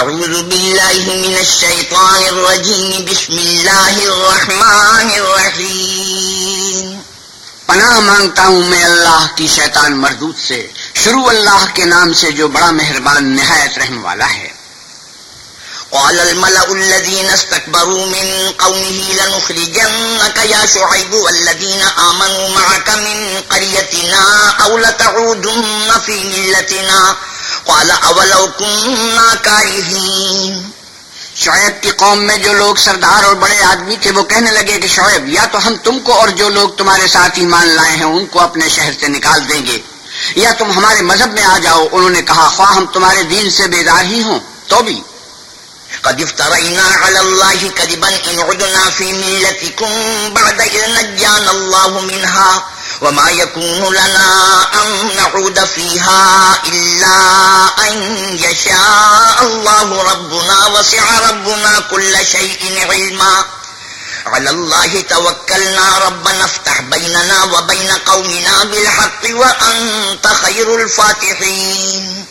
أعوذ بالله من الشيطان الرجيم. بسم الله الرحمن الرحيم. پناہ مانگتا ہوں میں اللہ کی شیطان مردود سے شروع اللہ کے نام سے جو بڑا مہربان نہایت رحم والا ہے۔ قال الملأ الذين استكبروا من قومه لنخرجنك يا شعيب والذين آمنوا معك من قريتنا أو لتعودن في ملتنا قال أولو كنا كارهين. شعیب کی قوم میں جو لوگ سردار اور بڑے آدمی تھے وہ کہنے لگے کہ شعیب، یا تو ہم تم کو اور جو لوگ تمہارے ساتھ ایمان لائے ہیں ان کو اپنے شہر سے نکال دیں گے۔ یا تم ہمارے مذہب میں آ جاؤ، انہوں نے کہا، خواہ ہم تمہارے دین سے بیدار ہی ہوں۔ تو بھی۔ قد افترينا على الله كذبا إن عدنا في ملتكم بعد إذ نجانا الله منها۔ وما يكون لنا أن نعود فيها إلا أن يشاء الله ربنا وسع ربنا كل شيء علما. على الله توكلنا ربنا افتح بيننا وبين قومنا بالحق وأنت خير الفاتحين.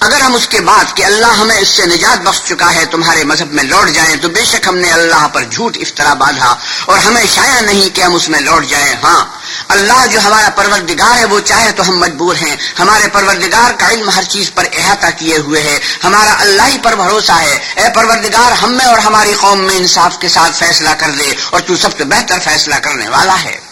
اگر ہم اس کے بعد کہ اللہ ہمیں اس سے نجات بخش چکا ہے، تمہارے مذہب میں لوٹ جائیں، تو بے شک ہم نے اللہ پر جھوٹ افطرا باندھا اور ہمیں شاید نہیں کہ ہم اس میں لوٹ جائیں۔ ہاں۔ اللہ جو ہمارا پروردگار ہے، وہ چاہے تو ہم مجبور ہیں۔ ہمارے پروردگار کا علم ہر چیز پر احاطہ کیے ہوئے ہے۔ ہمارا اللہ ہی پر بھروسہ ہے۔ اے پروردگار، ہم میں اور ہماری قوم میں انصاف کے ساتھ فیصلہ کر دے اور تو سب سے بہتر فیصلہ کرنے والا ہے۔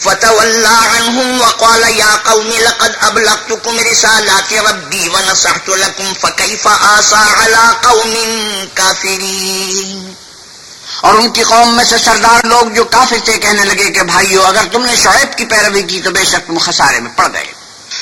فتولى عنهم وقال يا قوم لقد أبلغتكم رسالات ربي ونصحت لكم فكيف آسى على قوم كافرين اور ان کی قوم میں سے سردار لوگ جو کافر تھے کہنے لگے کہ بھائیو، اگر تم نے شعیب کی پیروی کی تو بے شک تم خسارے میں پڑ گئے۔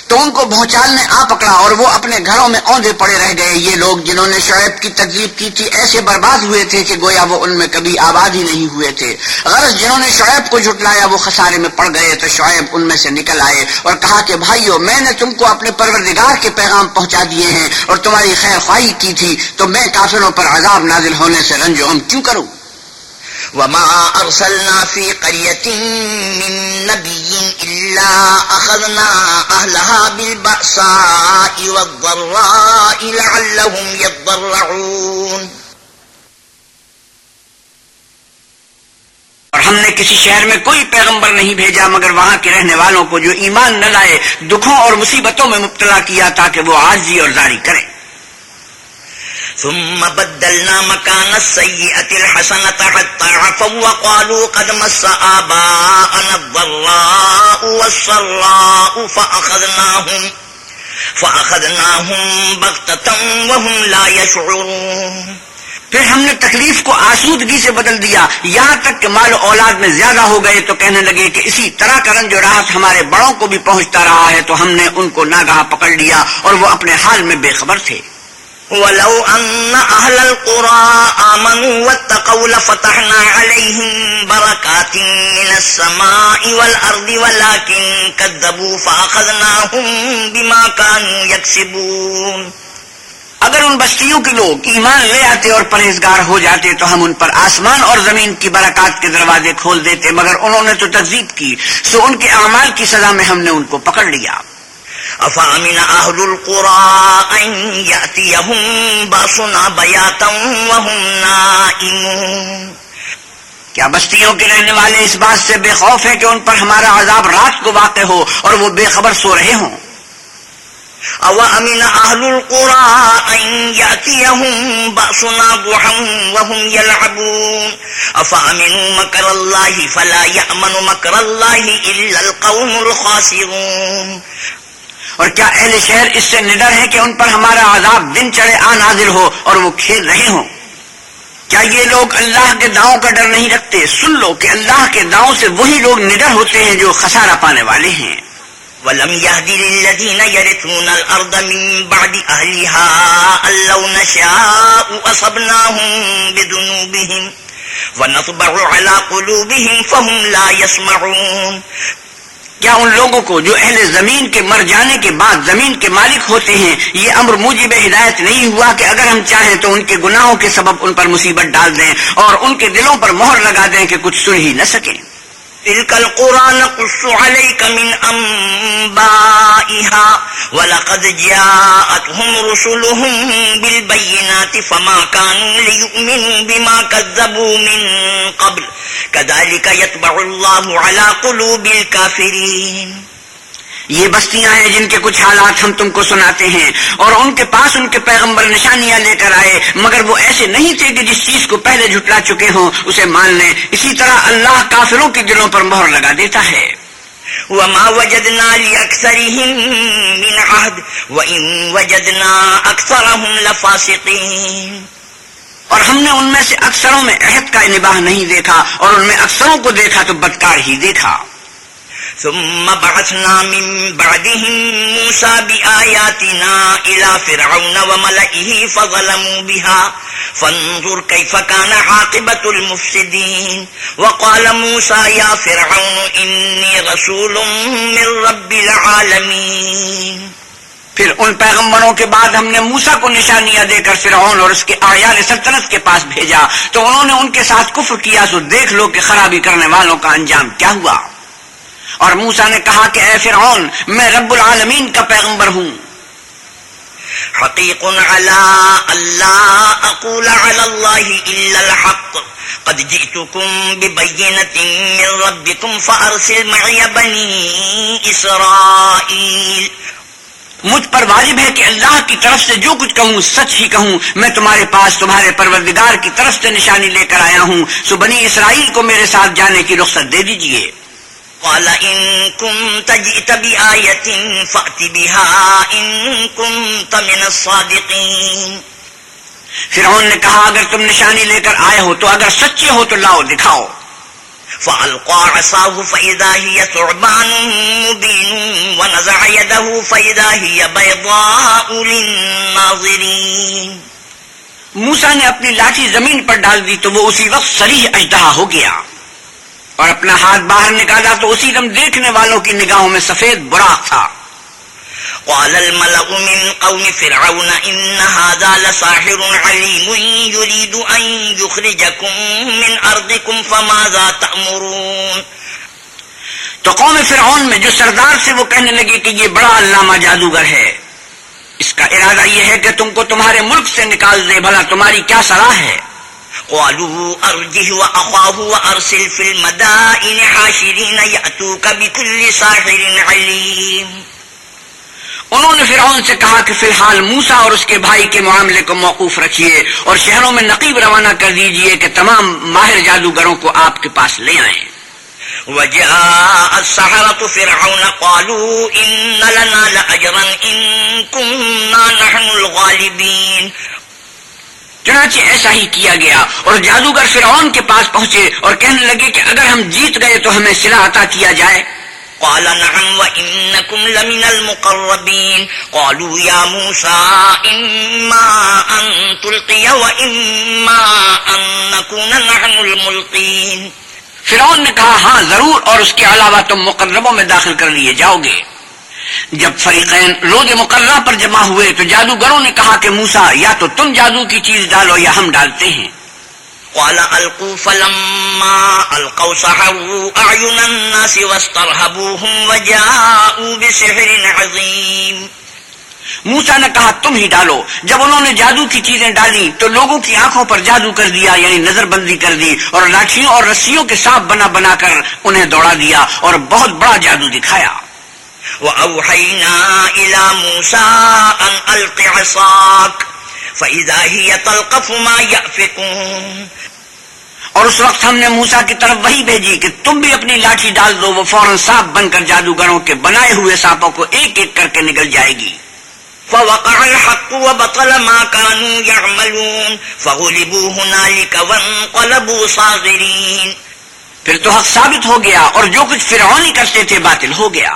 تو ان کو بھونچال نے آ پکڑا اور وہ اپنے گھروں میں اوندے پڑے رہ گئے۔ یہ لوگ جنہوں نے شعیب کی تکلیف کی تھی ایسے برباد ہوئے تھے کہ گویا وہ ان میں کبھی آباد ہی نہیں ہوئے تھے۔ غرض جنہوں نے شعیب کو جھٹلایا وہ خسارے میں پڑ گئے تو شعیب ان میں سے نکل آئے اور کہا کہ بھائیو، میں نے تم کو اپنے پروردگار کے پیغام پہنچا دیے ہیں اور تمہاری خیر خواہی کی تھی تو میں کافروں پر عذاب نازل ہونے سے رنج ہم کیوں کروں؟ وما أرسلنا في قرية من نبي إلا أخذنا أهلها بالبأساء والضراء لعلهم يضرعون. اور ہم نے کسی شہر میں کوئی پیغمبر نہیں بھیجا، مگر وہاں کے رہنے والوں کو جو ایمان نہ لائے، دکھوں اور مصیبتوں میں مبتلا کیا تاکہ وہ عاجزی اور داری کریں۔ ثم بدلنا مكان السيئة الحسنة حتى عفوا وقالوا قد مس آباءنا الضراء والسراء فأخذناهم فأخذناهم بغتة وهم لا يشعرون. پھر ہم نے تکلیف کو آسودگی سے بدل دیا۔ یہاں تک کہ مال و اولاد میں زیادہ ہو گئے تو کہنے لگے کہ اسی طرح کا رنج و راحت ہمارے بڑوں کو بھی پہنچتا رہا ہے تو ہم نے ان کو ناگاہ پکڑ لیا اور وہ اپنے حال میں بے خبر تھے۔ ولو أن أهل القرى آمنوا واتقوا لفتحنا عليهم بركات من السماء والأرض، ولكن كذبوا فأخذناهم بما كانوا يكسبون. اگر ان بستیوں کے لوگ ایمان لے آتے اور پرہیزگار ہو جاتے تو ہم ان پر آسمان اور زمین کی برکات کے دروازے کھول دیتے، مگر انہوں نے تو تہذیب کی، سو ان کے اعمال کی سزا میں ہم نے ان کو پکڑ لیا۔ أفأمن أهل القرى أن يأتيهم باسنا بياتا وهم نائمون؟ کیا بستیوں کے رہنے والے اس بات سے بے خوف ہیں کہ ان پر ہمارا عذاب رات کو واقع ہو اور وہ بے خبر سو رہے ہوں؟ او امن اهل القرى ان ياتيهم باسنا ضحى وهم يلعبون؟ افامنوا مكر الله فلا يامن مكر الله الا القوم الخاسرون؟ اور کیا اہل شہر اس سے نڈر ہے کہ ان پر ہمارا عذاب دن چڑھے آ نازل ہو اور وہ کھیل رہے ہوں؟ کیا یہ لوگ اللہ کے داؤں کا ڈر نہیں رکھتے؟ سن لو کہ اللہ کے داؤں سے وہی لوگ نڈر ہوتے ہیں جو خسارہ پانے والے ہیں۔ ولم يهد للذين يرثون الأرض من بعد أهلها أن لو نشاء أصبناهم بذنوبهم ونطبع على قلوبهم فهم لا يسمعون. کیا ان لوگوں کو جو اہل زمین کے مر جانے کے بعد زمین کے مالک ہوتے ہیں، یہ امر موجب ہدایت نہیں ہوا کہ اگر ہم چاہیں تو ان کے گناہوں کے سبب ان پر مصیبت ڈال دیں اور ان کے دلوں پر مہر لگا دیں کہ کچھ سن ہی نہ سکیں۔ تلك القرى نقص عليك من أنبائها ولقد جاءتهم رسلهم بالبينات فما كانوا ليؤمنوا بما كذبوا من قبل. كذلك يتبع الله على قلوب الكافرين. یہ بستیاں ہیں جن کے کچھ حالات ہم تم کو سناتے ہیں اور ان کے پاس ان کے پیغمبر نشانیاں لے کر آئے مگر وہ ایسے نہیں تھے کہ جس چیز کو پہلے جھٹلا چکے ہوں اسے مان لیں۔ اسی طرح اللہ کافروں کے دلوں پر مہر لگا دیتا ہے۔ وما وجدنا لأكثرهم من عهد وإن وجدنا أكثرهم لفاسقين۔ اور ہم نے ان میں سے اکثروں میں عہد کا نباہ نہیں دیکھا اور ان میں اکثروں کو دیکھا تو بدکار ہی دیکھا۔ ثم بعثنا من بعدهم موسى بآياتنا إلى فرعون وملئه فظلموا بها. فانظر كيف كان عاقبة المفسدين. وقال موسى يا فرعون إني رسول من رب العالمين. پھر ان پیغمبروں کے بعد ہم نے موسا کو نشانیاں دے کر فرعون اور اس کے آیال سلطنت کے پاس بھیجا۔ تو انہوں نے ان کے ساتھ کفر کیا۔ تو دیکھ لو کہ خرابی کرنے والوں کا انجام کیا ہوا۔ اور موسا نے کہا کہ اے فرعون میں رب العالمین کا پیغمبر ہوں۔ حقیق على اللہ اقول على الله الا الحق قد جئتكم ببينة من ربكم فارسل معي بني اسرائيل مجھ پر واجب ہے کہ اللہ کی طرف سے جو کچھ کہوں سچ ہی کہوں۔ میں تمہارے پاس تمہارے پروردگار کی طرف سے نشانی لے کر آیا ہوں۔ سو بنی اسرائیل کو میرے ساتھ جانے کی رخصت دے دیجیے۔ قال إن كنت جئت بآية فأت بها إن كنت من الصادقين فرعون نے کہا، اگر تم نشانی لے کر آئے ہو تو اگر سچے ہو تو لاؤ، دکھاؤ۔ فألقى عصاه فإذا هي ثعبان مبين ونزع يده فإذا هي بيضاء للناظرين۔ موسا نے اپنی لاٹھی زمین پر ڈال دی تو وہ اسی وقت سریح اجدہا ہو گیا۔ اور اپنا ہاتھ باہر نکالا تو اسی دم دیکھنے والوں کی نگاہوں میں سفید براق تھا۔ قال الملأ من قوم فرعون إن هذا لساحر عليم يريد أن يخرجكم من أرضكم فماذا تأمرون؟ تو قوم فرعون میں جو سردار سے وہ کہنے لگے کہ یہ بڑا علامہ جادوگر ہے۔ اس کا ارادہ یہ ہے کہ تم کو تمہارے ملک سے نکال دے، بھلا تمہاری کیا صلاح ہے؟ قالوا أرجه وأخاه وأرسل في المدائن حاشرين يأتوك بكل ساحر عليم. انہوں نے فرعون سے کہا کہ فی الحال موسا اور اس کے بھائی کے معاملے کو موقوف رکھیے اور شہروں میں نقیب روانہ کر دیجیے کہ تمام ماہر جادوگروں کو آپ کے پاس لے آئیں۔ وجاء السحرة فرعون قالوا إن لنا لأجرا إن كنا نحن الغالبين. چنانچہ ایسا ہی کیا گیا اور جادوگر فرعون کے پاس پہنچے اور کہنے لگے کہ اگر ہم جیت گئے تو ہمیں سلا عطا کیا جائے۔ قال نعم وإنكم لمن المقربين۔ قالوا يا موسى إما أن تلقي وإما أن نكون نحن الملقين۔ فرعون نے کہا ہاں ضرور اور اس کے علاوہ تم مقربوں میں داخل کر لیے جاؤ گے۔ جب فریقین روز مقررہ پر جمع ہوئے تو جادوگروں نے کہا کہ موسا یا تو تم جادو کی چیز ڈالو یا ہم ڈالتے ہیں۔ قال فلما سحروا الناس واسترهبوهم وجاءوا بسحر عظيم موسا نے کہا تم ہی ڈالو۔ جب انہوں نے جادو کی چیزیں ڈالی تو لوگوں کی آنکھوں پر جادو کر دیا یعنی نظر بندی کر دی اور لاٹھیوں اور رسیوں کے ساتھ بنا بنا کر انہیں دوڑا دیا اور بہت بڑا جادو دکھایا۔ وأوحينا إلى موسى أن ألق عصاك فإذا هي تلقف ما يأفكون۔ اور اس وقت ہم نے موسا کی طرف وہی بھیجی کہ تم بھی اپنی لاٹھی ڈال دو، وہ فوراً سانپ بن کر جادوگروں کے بنائے ہوئے سانپوں کو ایک ایک کر کے نکل جائے گی۔ فوقع الحق وبطل ما كانوا يعملون۔ فغلبوا هنالك وانقلبوا صاغرين۔ پھر تو حق ثابت ہو گیا اور جو کچھ فرعونی کرتے تھے باطل ہو گیا۔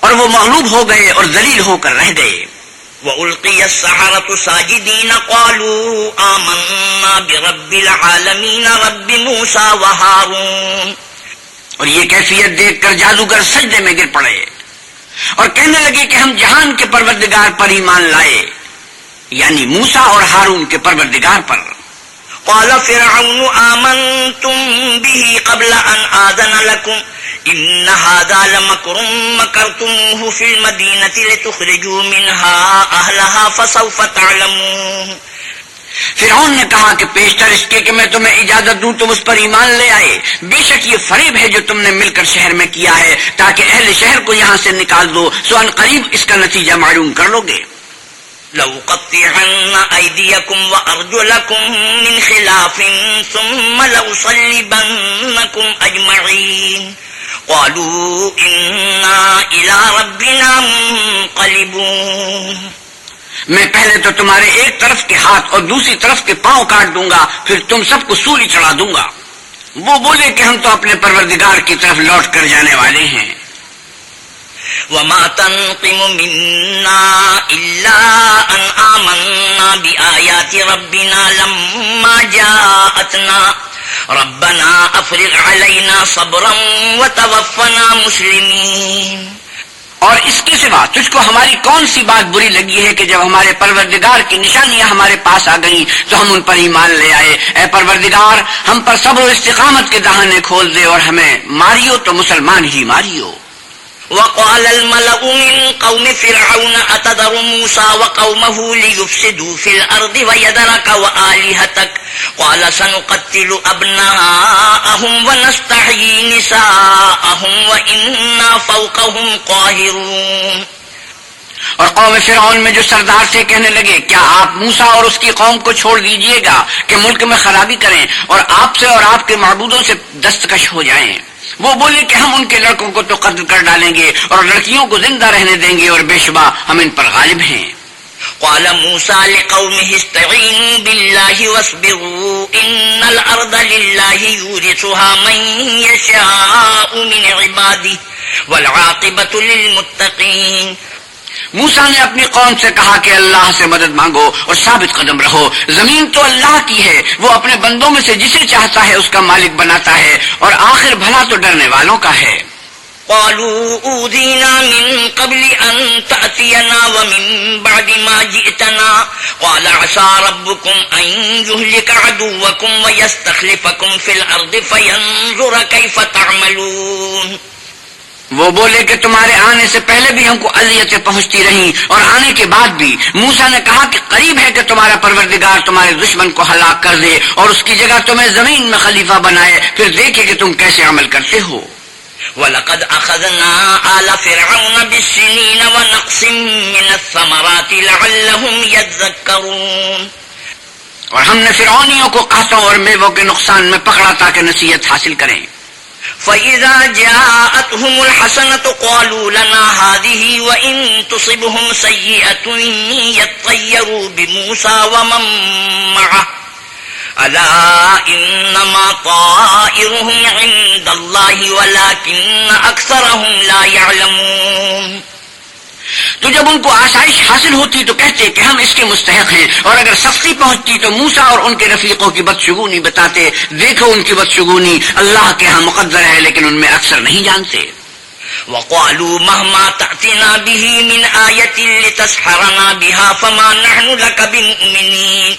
اور وہ مغلوب ہو گئے اور ذلیل ہو کر رہ گئے۔ وألقي السحرة ساجدين قالوا آمنا برب العالمين رب موسى اور یہ کیفیت دیکھ کر جادوگر سجدے میں گر پڑے۔ اور کہنے لگے کہ ہم جہان کے پروردگار پر ایمان لائے یعنی موسا اور ہارون کے پروردگار پر۔ قال فرعون آمنتم به قبل أن آذن لكم. إن هذا لمكر مكرتموه في المدينة لتخرجوا منها أهلها فسوف تعلمون. فرعون نے کہا کہ پیشتر اس کے کہ میں تمہیں اجازت دوں، تم اس پر ایمان لے آئے۔ بے شک یہ فریب ہے جو تم نے مل کر شہر میں کیا ہے، تاکہ اہل شہر کو یہاں سے نکال دو۔ سو ان قریب اس کا نتیجہ معلوم کر لو گے۔ لو قطعن أيديكم وأرجلكم من خلاف ثم لو صلبنكم أجمعين. قالوا إنا إلى ربنا منقلبون. میں پہلے تو تمہارے ایک طرف کے ہاتھ اور دوسری طرف کے پاؤں کاٹ دوں گا، پھر تم سب کو سولی چڑھا دوں گا۔ وہ بولے کہ ہم تو اپنے پروردگار کی طرف لوٹ کر جانے والے ہیں۔ وما تنقم منا إلا أن آمنا بآيات ربنا لما جاءتنا ربنا أفرغ علينا صبرا وتوفنا مسلمين۔ اور اس کے سوا تجھ کو ہماری کون سی بات بری لگی ہے کہ جب ہمارے پروردگار کی نشانیاں ہمارے پاس آ گئیں تو ہم ان پر ایمان لے آئے۔ اے پروردگار، ہم پر صبر و استقامت کے دہانے کھول دے اور ہمیں ماریو تو مسلمان ہی ماریو۔ وقال الملأ من قوم فرعون أتذر موسى وقومه ليفسدوا في الأرض ويدرك وآلهتك؟ قال سنقتل أبناءهم ونستحيي نساءهم وإنا فوقهم قاهرون. اور قوم فرعون میں جو سردار سے کہنے لگے، کیا آپ موسا اور اس کی قوم کو چھوڑ دیجیے گا کہ ملک میں خرابی کریں اور آپ سے اور آپ کے معبودوں سے دستکش ہو جائیں؟ وہ بولے کہ ہم ان کے لڑکوں کو تو قتل کر ڈالیں گے اور لڑکیوں کو زندہ رہنے دیں گے اور بے شبہ ہم ان پر غالب ہیں۔ قال موسى لقومه استعينوا بالله واصبروا إن الأرض لله يورثها من يشاء من عباده والعاقبة للمتقين موسا نے اپنی قوم سے کہا کہ اللہ سے مدد مانگو اور ثابت قدم رہو زمین تو اللہ کی ہے، وہ اپنے بندوں میں سے جسے چاہتا ہے اس کا مالک بناتا ہے اور آخر بھلا تو ڈرنے والوں کا ہے۔ قالوا أوذينا من قبل أن تأتينا ومن بعد ما جئتنا۔ قال عسى ربكم أن يهلك عدوكم ويستخلفكم في الأرض فينظر كيف تعملون۔ وہ بولے کہ تمہارے آنے سے پہلے بھی ہم کو اذیتیں پہنچتی رہیں اور آنے کے بعد بھی۔ موسا نے کہا کہ قریب ہے کہ تمہارا پروردگار تمہارے دشمن کو ہلاک کر دے اور اس کی جگہ تمہیں زمین میں خلیفہ بنائے۔ پھر دیکھے کہ تم کیسے عمل کرتے ہو۔ وَلَقَدْ أَخَذْنَا آلَ فِرْعَوْنَ بِالسِّنِينَ وَنَقْصٍ مِّنَ الثَّمَرَاتِ لَعَلَّهُمْ يَذَّكَّرُونَ۔ اور ہم نے فرعونیوں کو قحطوں اور میووں کے نقصان میں پکڑا تاکہ نصیحت حاصل کریں۔ فَإِذَا جاءتهم الْحَسَنَةُ قَالُوا لَنَا هَذِهِ وإن تُصِبْهُمْ سَيِّئَةٌ يطيروا بِمُوسَى وَمَن مَّعَهُ أَلَا إِنَّمَا طَائِرُهُمْ عِندَ اللَّهِ وَلَكِنَّ أَكْثَرَهُمْ لَا يَعْلَمُونَ تو جب ان کو آسائش حاصل ہوتی تو کہتے کہ ہم اس کے مستحق ہیں۔ اور اگر سختی پہنچتی تو موسا اور ان کے رفیقوں کی بدشگونی بتاتے۔ دیکھو ان کی بدشگونی۔ اللہ کے ہاں مقدر ہے لیکن ان میں اکثر نہیں جانتے۔ وقالوا مهما تأتنا به من آية لتسحرنا بها فما نحن لك بمؤمنين۔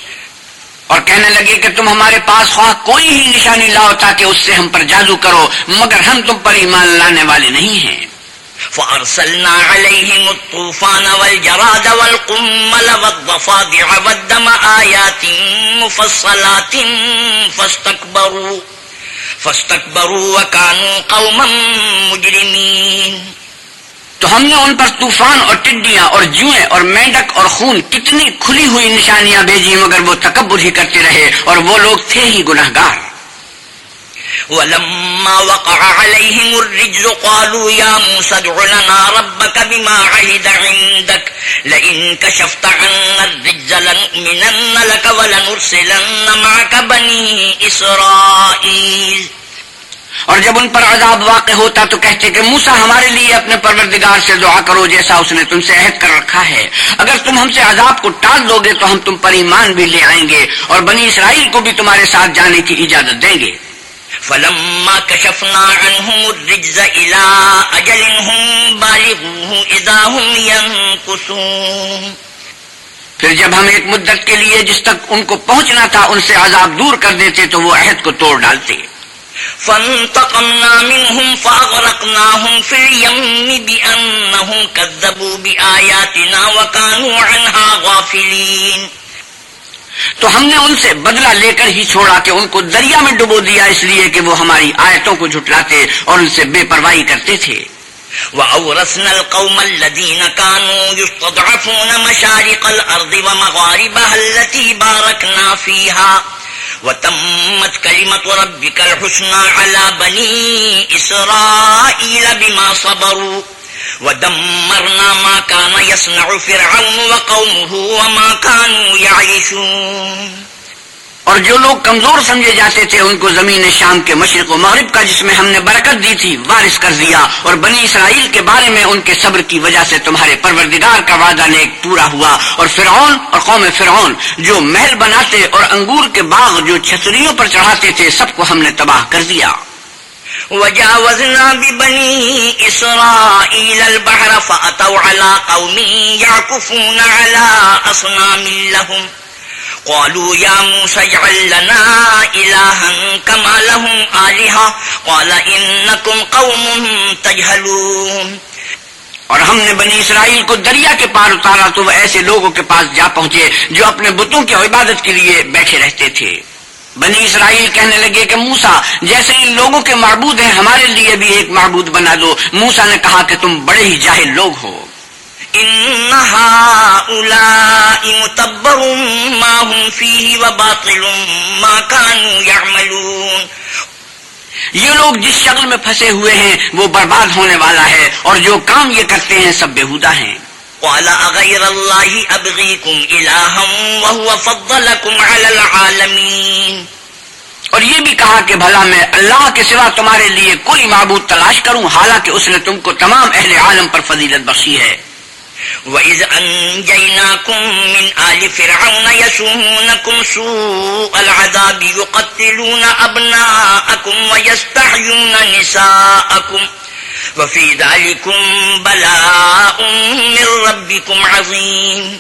اور کہنے لگے کہ تم ہمارے پاس خواہ کوئی ہی نشانی لاؤ تاکہ اس سے ہم پر جادو کرو، مگر ہم تم پر ایمان لانے والے نہیں ہیں۔ فأرسلنا عليهم الطوفان والجراد والقمل والضفادع والدم آيات مفصلات فاستكبروا فاستكبروا وكانوا قوما مجرمين. تو ہم نے ان پر طوفان اور ٹڈیاں اور جوئیں اور مینڈک اور خون کتنی کھلی ہوئی نشانیاں بھیجی، مگر وہ تکبر ہی کرتے رہے اور وہ لوگ تھے ہی گناہ گار ولما وقع عليهم الرجز قالوا يا موسى ادع لنا ربك بما عهد عندك. لئن كشفت عنا الرجز لنؤمنن لك ولنرسلن معك بني إسرائيل. اور جب ان پر عذاب واقع ہوتا تو کہتے کہ موسا ہمارے لیے اپنے پروردگار سے دعا کرو جیسا اس نے تم سے عہد کر رکھا ہے. اگر تم ہم سے عذاب کو ٹال دو گے تو ہم تم پر ایمان بھی لے آئیں گے اور بنی اسرائیل کو بھی تمہارے ساتھ جانے کی اجازت دیں گے. فلما كشفنا عنهم الرجز إلى أجل هم بالغوه إذا هم ينقصون پھر جب ہم ایک مدت کے لیے جس تک ان کو پہنچنا تھا، ان سے عذاب دور کر دیتے، تو وہ عہد کو توڑ ڈالتے۔ فانتقمنا منهم فأغرقناهم في اليم بأنهم كذبوا بآياتنا وكانوا عنها غافلين۔ تو ہم نے ان سے بدلہ لے کر ہی چھوڑا کہ ان کو دریا میں ڈبو دیا، اس لیے کہ وہ ہماری آیتوں کو جھٹلاتے اور ان سے بے پرواہی کرتے تھے۔ وَأَوْرَثْنَا الْقَوْمَ الَّذِينَ كَانُوا يُسْتَضْعَفُونَ مَشَارِقَ الْأَرْضِ وَمَغَارِبَهَا الَّتِي بَارَكْنَا فِيهَا وَتَمَّتْ كَلِمَةُ رَبِّكَ الْحُسْنَى عَلَى بَنِي إِسْرَائِيلَ بِمَا صَبَرُوا۔ ودمرنا ما كان يصنع فرعون وقومه وما كانوا يعيشون اور جو لوگ کمزور سمجھے جاتے تھے، ان کو زمین شام کے مشرق و مغرب کا، جس میں ہم نے برکت دی تھی، وارث کر دیا۔ اور بنی اسرائیل کے بارے میں ان کے صبر کی وجہ سے تمہارے پروردگار کا وعدہ نیک پورا ہوا۔ اور فرعون اور قوم فرعون جو محل بناتے اور انگور کے باغ جو چھتریوں پر چڑھاتے تھے، سب کو ہم نے تباہ کر دیا۔ وجاوزنا ببني إسرائيل البحر فأتوا على قوم يعكفون على أصنام لهم. قالوا يا موسى اجعل لنا إلها كما لهم آلهة. قال إنكم قوم تجهلون. اور ہم نے بنی اسرائیل کو دریا کے پار اتارا تو وہ ایسے لوگوں کے پاس جا پہنچے جو اپنے بتوں کی عبادت کے لیے بیٹھے رہتے تھے۔ بنی اسرائیل کہنے لگے کہ موسا جیسے ان لوگوں کے معبود ہیں ہمارے لیے بھی ایک معبود بنا دو۔ موسا نے کہا کہ تم بڑے ہی جاہل لوگ ہو۔ یہ لوگ جس شکل میں پھنسے ہوئے ہیں وہ برباد ہونے والا ہے اور جو کام یہ کرتے ہیں سب بےحدہ ہیں۔ قال أغير الله أبغيكم إلها وهو فضلكم على العالمين اور یہ بھی کہا کہ بھلا میں اللہ کے سوا تمہارے لیے کوئی معبود تلاش کروں حالانکہ اس نے تم کو تمام اہل عالم پر فضیلت بخشی ہے۔ وَإِذْ أَنْجَيْنَاكُمْ مِنْ آلِ فِرْعَوْنَ يَسُومُونَكُمْ سُوءَ الْعَذَابِ يُقَتِّلُونَ أَبْنَاءَكُمْ وَيَسْتَحْيُونَ نِسَاءَكُمْ وفي ذلكم بلاء من ربكم عظيم۔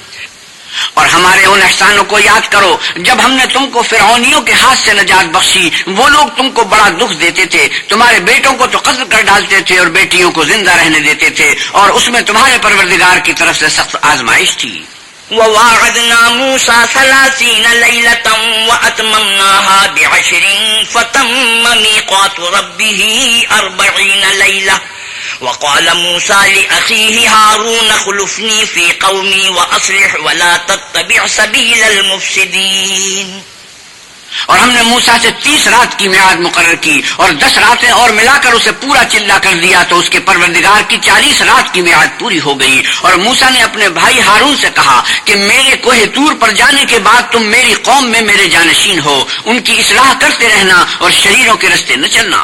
اور ہمارے ان احسانوں کو یاد کرو، جب ہم نے تم کو فرعونیوں کے ہاتھ سے نجات بخشی، وہ لوگ تم کو بڑا دکھ دیتے تھے، تمہارے بیٹوں کو تو قتل کر ڈالتے تھے اور بیٹیوں کو زندہ رہنے دیتے تھے، اور اس میں تمہارے پروردگار کی طرف سے سخت آزمائش تھی۔ وواعدنا موسى ثلاثين ليلة وأتممناها بعشر فتم ميقات ربه أربعين ليلة. وقال موسى لأخيه هارون خلفني في قومي وأصلح ولا تتبع سبيل المفسدين. اور ہم نے موسا سے تیس رات کی میعاد مقرر کی اور دس راتیں اور ملا کر اسے پورا چلا کر دیا تو اس کے پروردگار کی چالیس رات کی میعاد پوری ہو گئی اور موسا نے اپنے بھائی ہارون سے کہا کہ میرے کوہ تور پر جانے کے بعد تم میری قوم میں میرے جانشین ہو، ان کی اصلاح کرتے رہنا اور شریروں کے رستے نہ چلنا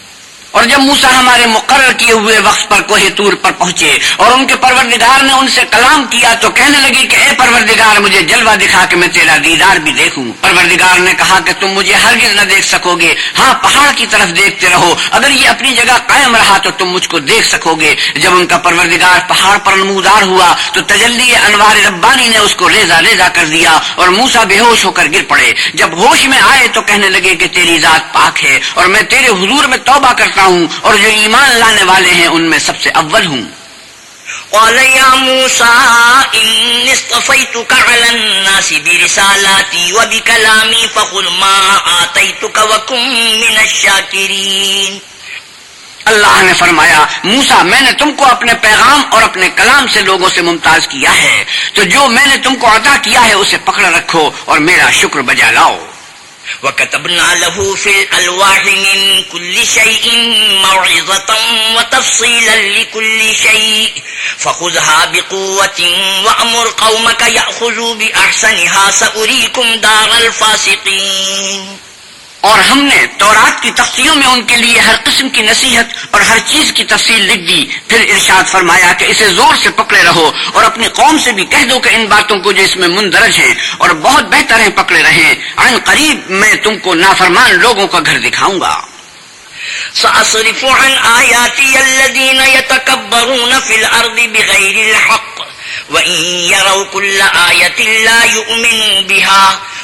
اور جب موسا ہمارے مقرر کیے ہوئے وقت پر کوہ تور پر پہنچے اور ان کے پروردگار نے ان سے کلام کیا تو کہنے لگی کہ اے پروردگار، مجھے جلوہ دکھا کہ میں تیرا دیدار بھی دیکھوں۔ پروردگار نے کہا کہ تم مجھے ہرگز نہ دیکھ سکو گے ہاں پہاڑ کی طرف دیکھتے رہو۔ اگر یہ اپنی جگہ قائم رہا تو تم مجھ کو دیکھ سکو گے جب ان کا پروردگار پہاڑ پر نمودار ہوا تو تجلی انوار ربانی نے اس کو ریزا ریزا کر دیا اور موسا بے ہوش ہو کر گر پڑے۔ جب ہوش میں آئے تو کہنے لگے کہ تیری ذات پاک ہے اور میں تیرے حضور میں توبہ کرتا ہوں اور جو ایمان لانے والے ہیں ان میں سب سے اول ہوں۔ قال يا موسى اصطفيتك على الناس برسالاتي وبكلامي فخذ ما آتيتك وكن من الشاكرين۔ اللہ نے فرمایا موسا میں نے تم کو اپنے پیغام اور اپنے کلام سے لوگوں سے ممتاز کیا ہے۔ تو جو میں نے تم کو عطا کیا ہے اسے پکڑ رکھو اور میرا شکر بجا لاؤ۔ وكتبنا له في الألواح من كل شيء موعظة وتفصيلا لكل شيء فخذها بقوة وأمر قومك يأخذوا بأحسنها سأريكم دار الفاسقين اور ہم نے تورات کی تختیوں میں ان کے لیے ہر قسم کی نصیحت اور ہر چیز کی تفصیل لکھ دی۔ پھر ارشاد فرمایا کہ اسے زور سے پکڑے رہو اور اپنی قوم سے بھی کہہ دو کہ ان باتوں کو جو اس میں مندرج ہیں اور بہت بہتر ہیں پکڑے رہیں۔ عن قریب میں تم کو نافرمان لوگوں کا گھر دکھاؤں گا۔ سأصرف عن آياتي الذين يتكبرون في الأرض بغير الحق۔ وإن يروا كل آية لا يؤمنوا بها۔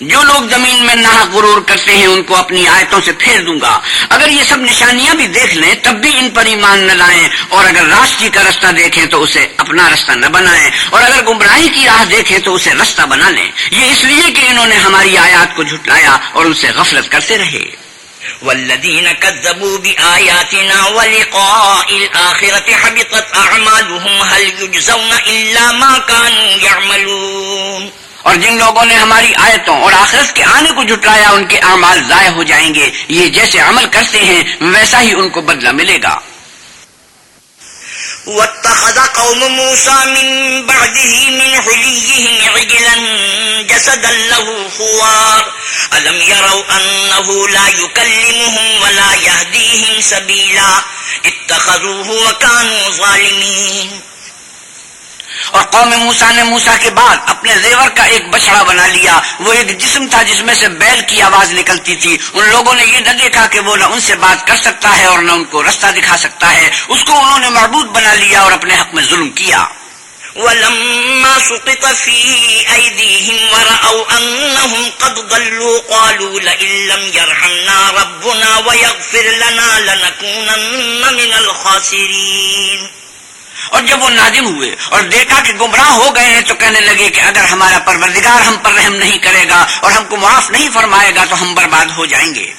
جو لوگ زمین میں نہ غرور کرتے ہیں ان کو اپنی آیتوں سے پھیر دوں گا۔ اگر یہ سب نشانیاں بھی دیکھ لیں، تب بھی ان پر ایمان نہ لائیں۔ اور اگر راستی کا رستہ دیکھیں تو اسے اپنا رستہ نہ بنائیں۔ اور اگر گمراہی کی راہ دیکھیں تو اسے رستہ بنا لیں۔ یہ اس لیے کہ انہوں نے ہماری آیات کو جھٹلایا اور ان سے غفلت کرتے رہے۔ والذين كذبوا بآياتنا ولقاء الآخرة حبطت أعمالهم هل يجزون إلا ما كانوا يعملون اور جن لوگوں نے ہماری آیتوں اور آخرت کے آنے کو جٹلایا ان کے اعمال ضائع ہو جائیں گے۔ یہ جیسے عمل کرتے ہیں، ویسا ہی ان کو بدلہ ملے گا۔ واتخذ قوم موسى من بعده من حليهم عجلا جسدا له خوار ألم يروا أنه لا يكلمهم ولا يهديهم سبيلا اتخذوه وكانوا ظالمين اور قوم موسا نے موسا کے بعد اپنے زیور کا ایک بچڑا بنا لیا۔ وہ ایک جسم تھا جس میں سے بیل کی آواز نکلتی تھی۔ ان لوگوں نے یہ نہ دیکھا کہ وہ نہ ان سے بات کر سکتا ہے اور نہ ان کو رستہ دکھا سکتا ہے۔ اس کو انہوں نے معبود بنا لیا اور اپنے حق میں ظلم کیا۔ ولما سقط في أيديهم ورأوا أنهم قد ضلوا قالوا لئن لم يرحمنا ربنا ويغفر لنا لنكونن من الخاسرين اور جب وہ نادم ہوئے اور دیکھا کہ گمراہ ہو گئے ہیں تو کہنے لگے کہ اگر ہمارا پروردگار ہم پر رحم نہیں کرے گا اور ہم کو معاف نہیں فرمائے گا تو ہم برباد ہو جائیں گے۔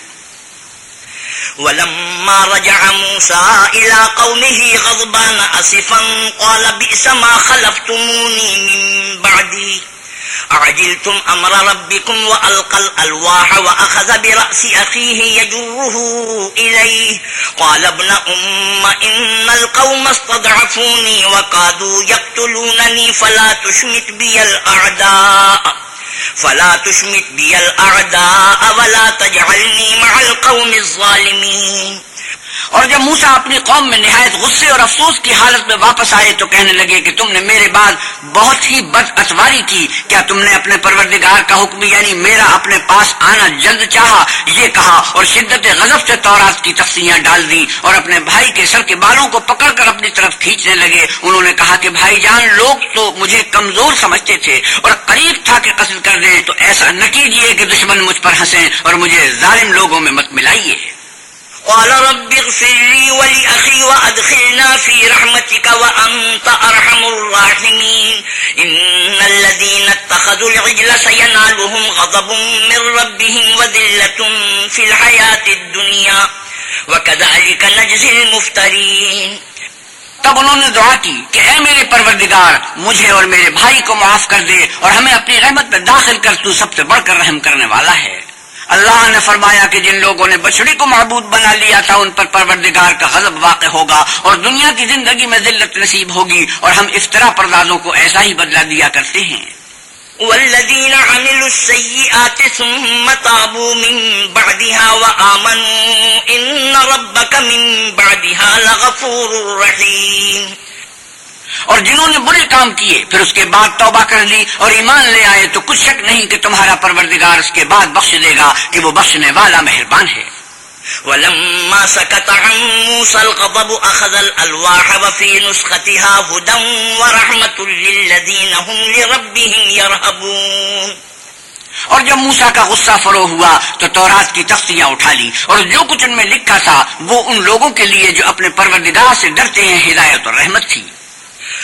ولما رجع موسى إلى قومه غضبان أسفا قال بئس ما خلفتموني من بعدي أعجلتم أمر ربكم وألقى الألواح وأخذ برأس أخيه يجره إليه قال ابن أم إن القوم استضعفوني وقادوا يقتلونني فلا تشمت بي الأعداء فلا تشمت بي الأعداء ولا تجعلني مع القوم الظالمين اور جب موسا اپنی قوم میں نہایت غصے اور افسوس کی حالت میں واپس آئے تو کہنے لگے کہ تم نے میرے بعد بہت ہی بد اتواری کی۔ کیا تم نے اپنے پروردگار کا حکم یعنی میرا اپنے پاس آنا جلد چاہا؟ یہ کہا اور شدت غضب سے تورات کی تفصیلیاں ڈال دی اور اپنے بھائی کے سر کے بالوں کو پکڑ کر اپنی طرف کھینچنے لگے۔ انہوں نے کہا کہ بھائی جان، لوگ تو مجھے کمزور سمجھتے تھے اور قریب تھا کہ قتل کر دیں۔ تو ایسا نہ کیجیے کہ دشمن مجھ پر ہنسیں اور مجھے ظالم لوگوں میں مت ملائیے۔ قال رب اغفر لي ولأخي وأدخلنا في رحمتك وأنت أرحم الراحمين. إن الذين اتخذوا العجل سينالهم غضب من ربهم وذلة في الحياة الدنيا. وكذلك نجزي المفترين. تب انہوں نے دعا کی کہ اے میرے پروردگار، مجھے اور میرے بھائی کو معاف کر دے اور ہمیں اپنی رحمت میں داخل کر تو سب سے بڑھ کر رحم کرنے والا ہے۔ اللہ نے فرمایا کہ جن لوگوں نے بچڑی کو معبود بنا لیا تھا، ان پر پروردگار کا غضب واقع ہوگا اور دنیا کی زندگی میں ذلت نصیب ہوگی اور ہم افطرا پردازوں کو ایسا ہی بدلا دیا کرتے ہیں۔ والذين عملوا السيئات ثم تابوا من بعدها وآمنوا إن ربك من بعدها لغفور رحيم اور جنہوں نے برے کام کیے پھر اس کے بعد توبہ کر لی اور ایمان لے آئے تو کچھ شک نہیں کہ تمہارا پروردگار اس کے بعد بخش دے گا کہ وہ بخشنے والا مہربان ہے۔ ولما سكت عن موسى الغضب أخذ الألواح وفي نسختها هدى ورحمة للذين هم لربهم يرهبون اور جب موسا کا غصہ فرو ہوا تو تورات کی تختیاں اٹھا لی اور جو کچھ ان میں لکھا تھا وہ ان لوگوں کے لیے جو اپنے پروردگار سے ڈرتے ہیں ہدایت اور رحمت تھی۔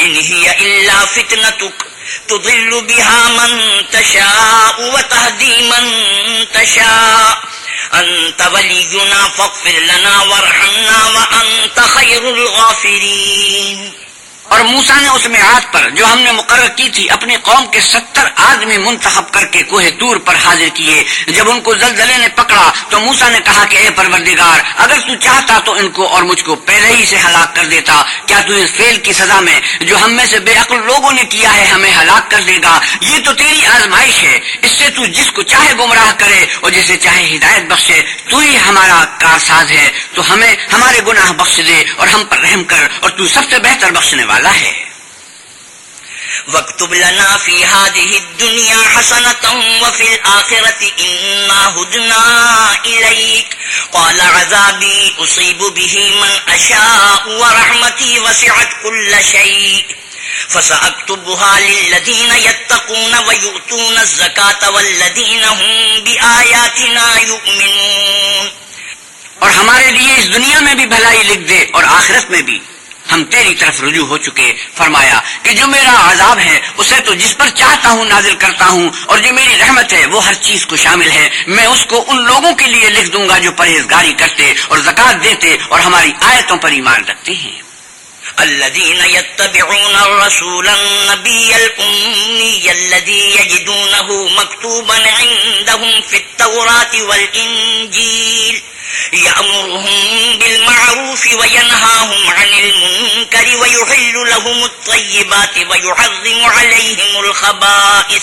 إن هي إلا فتنتك تضل بها من تشاء وتهدي من تشاء. انت ولينا فاغفر لنا وارحمنا وانت خير الغافرين. اور موسا نے اس میعاد پر جو ہم نے مقرر کی تھی، اپنی قوم کے ستر آدمی منتخب کر کے کوہ دور پر حاضر کیے۔ جب ان کو زلزلے نے پکڑا تو موسا نے کہا کہ اے پروردگار، اگر تو چاہتا تو ان کو اور مجھ کو پہلے ہی سے ہلاک کر دیتا۔ کیا تو اس فیل کی سزا میں جو ہم میں سے بے عقل لوگوں نے کیا ہے ہمیں ہلاک کر دے گا؟ یہ تو تیری آزمائش ہے۔ اس سے تو جس کو چاہے گمراہ کرے اور جسے چاہے ہدایت بخشے، تو ہی ہمارا کارساز ہے۔ تو ہمیں ہمارے گناہ بخش دے اور ہم پر رحم کر اور تو سب سے بہتر بخشنے والا والا ہے۔ واكتب لنا في هذه الدنيا حسنة وفي الآخرة إنا هدنا إليك۔ قال عذابي أصيب به من أشاء ورحمتي وسعت كل شيء۔ فسأكتبها للذين يتقون ويؤتون الزكاة والذين هم بآياتنا يؤمنون۔ اور ہمارے لیے اس دنیا میں بھی بھلائی لکھ دے اور آخرت میں بھی۔ ہم تیری طرف رجوع ہو چکے۔ فرمایا کہ جو میرا عذاب ہے، اسے تو جس پر چاہتا ہوں نازل کرتا ہوں، اور جو میری رحمت ہے، وہ ہر چیز کو شامل ہے۔ میں اس کو ان لوگوں کے لیے لکھ دوں گا جو پرہیزگاری کرتے اور زکات دیتے اور ہماری آیتوں پر ایمان رکھتے ہیں۔ الذين يتبعون الرسول النبي الأمي الذي يجدونه مكتوبا عندهم في التوراة والإنجيل. يأمرهم بالمعروف وينهاهم عن المنكر ويحل لهم الطيبات ويحرم عليهم الخبائث.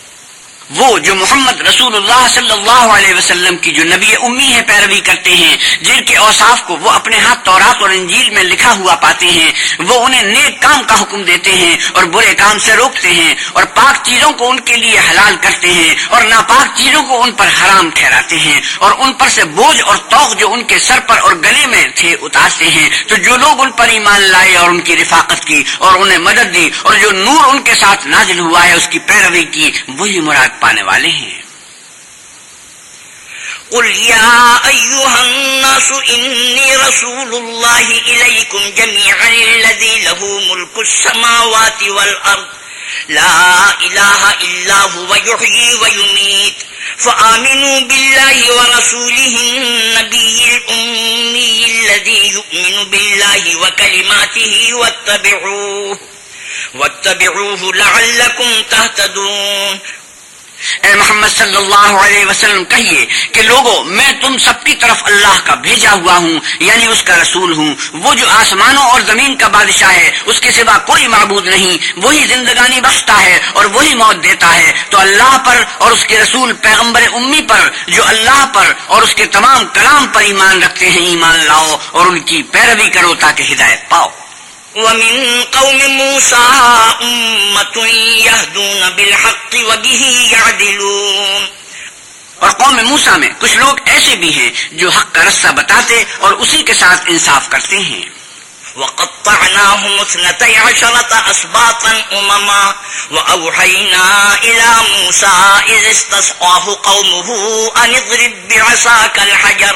وہ جو محمد رسول اللہ صلی اللہ علیہ وسلم کی جو نبی امی ہے پیروی کرتے ہیں، جن کے اوصاف کو وہ اپنے ہاتھ تورات اور انجیل میں لکھا ہوا پاتے ہیں، وہ انہیں نیک کام کا حکم دیتے ہیں اور برے کام سے روکتے ہیں اور پاک چیزوں کو ان کے لیے حلال کرتے ہیں اور ناپاک چیزوں کو ان پر حرام ٹھہراتے ہیں اور ان پر سے بوجھ اور توق جو ان کے سر پر اور گلے میں تھے اتارتے ہیں۔ تو جو لوگ ان پر ایمان لائے اور ان کی رفاقت کی اور انہیں مدد دی اور جو نور ان کے ساتھ نازل ہوا ہے، اس کی پیروی کی، وہی مراد پانے والے ہیں۔ قل يا أيها الناس إني رسول الله إليكم جميعا الذي له ملك السماوات والأرض، لا إله إلا هو، يحيي ويميت، فآمنوا بالله ورسوله النبي الأمي الذي يؤمن بالله وكلماته واتبعوه واتبعوه لعلكم تهتدون۔ اے محمد صلی اللہ علیہ وسلم، کہیے کہ لوگوں میں تم سب کی طرف اللہ کا بھیجا ہوا ہوں یعنی اس کا رسول ہوں۔ وہ جو آسمانوں اور زمین کا بادشاہ ہے، اس کے سوا کوئی معبود نہیں۔ وہی زندگانی بخشتا ہے اور وہی موت دیتا ہے۔ تو اللہ پر اور اس کے رسول پیغمبر امی پر، جو اللہ پر اور اس کے تمام کلام پر ایمان رکھتے ہیں، ایمان لاؤ اور ان کی پیروی کرو تاکہ ہدایت پاؤ۔ ومن قوم موسى أمة يهدون بالحق وبه يعدلون. اور قوم موسا میں کچھ لوگ ایسے بھی ہیں جو حق کا رسہ بتاتے اور اسی کے ساتھ انصاف کرتے ہیں۔ وقطعناهم اثنتي عشرة أسباطا أمما وأوحينا إلى موسى إذ استسقاه قومه أن اضرب بعصاك الحجر.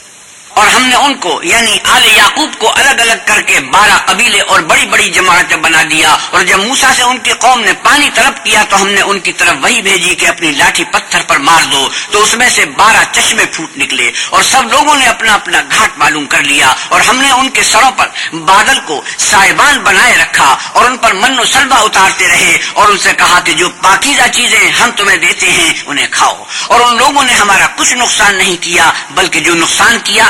اور ہم نے ان کو یعنی آل یعقوب کو الگ الگ کر کے بارہ قبیلے اور بڑی بڑی جماعتیں بنا دیا۔ اور جب موسا سے ان کی قوم نے پانی طلب کیا تو ہم نے ان کی طرف وہی بھیجی کہ اپنی لاٹھی پتھر پر مار دو۔ تو اس میں سے بارہ چشمے پھوٹ نکلے اور سب لوگوں نے اپنا اپنا گھاٹ معلوم کر لیا۔ اور ہم نے ان کے سروں پر بادل کو صاحبان بنائے رکھا اور ان پر من و سلبا اتارتے رہے اور ان سے کہا کہ جو پاکیزہ چیزیں ہم تمہیں دیتے ہیں، انہیں کھاؤ۔ اور ان لوگوں نے ہمارا کچھ نقصان نہیں کیا، بلکہ جو نقصان کیا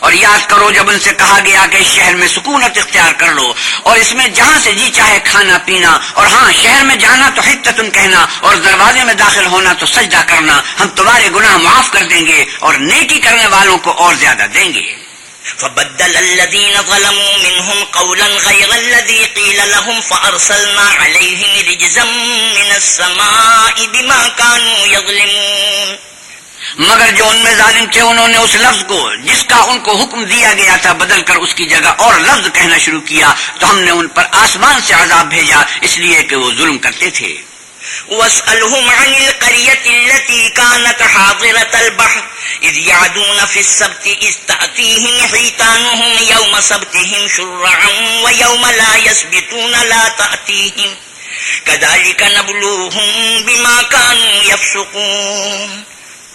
اور یاد کرو جب ان سے کہا گیا کہ اس شہر میں سکونت اختیار کر لو اور اس میں جہاں سے جی چاہے کھانا پینا اور ہاں شہر میں جانا تو حتتن کہنا اور دروازے میں داخل ہونا تو سجدہ کرنا، ہم تمہارے گناہ معاف کر دیں گے اور نیکی کرنے والوں کو اور زیادہ دیں گے۔ فبدل الذين ظلموا منهم قولا غير الذي قيل لهم فأرسلنا عليهم رجزا من السماء بما كانوا يظلمون مگر جو ان میں ظالم تھے، انہوں نے اس لفظ کو، جس کا ان کو حکم دیا گیا تھا، بدل کر اس کی جگہ اور لفظ کہنا شروع کیا، تو ہم نے ان پر آسمان سے عذاب بھیجا، اس لیے کہ وہ ظلم کرتے تھے۔ واسألهم عن القرية التي كانت حاضرة البحر إذ يعدون في السبت إذ تأتيهم حيتانهم يوم سبتهم شرعا ويوم لا يسبتون لا تأتيهم، كذلك نبلوهم بما كانوا يفسقون۔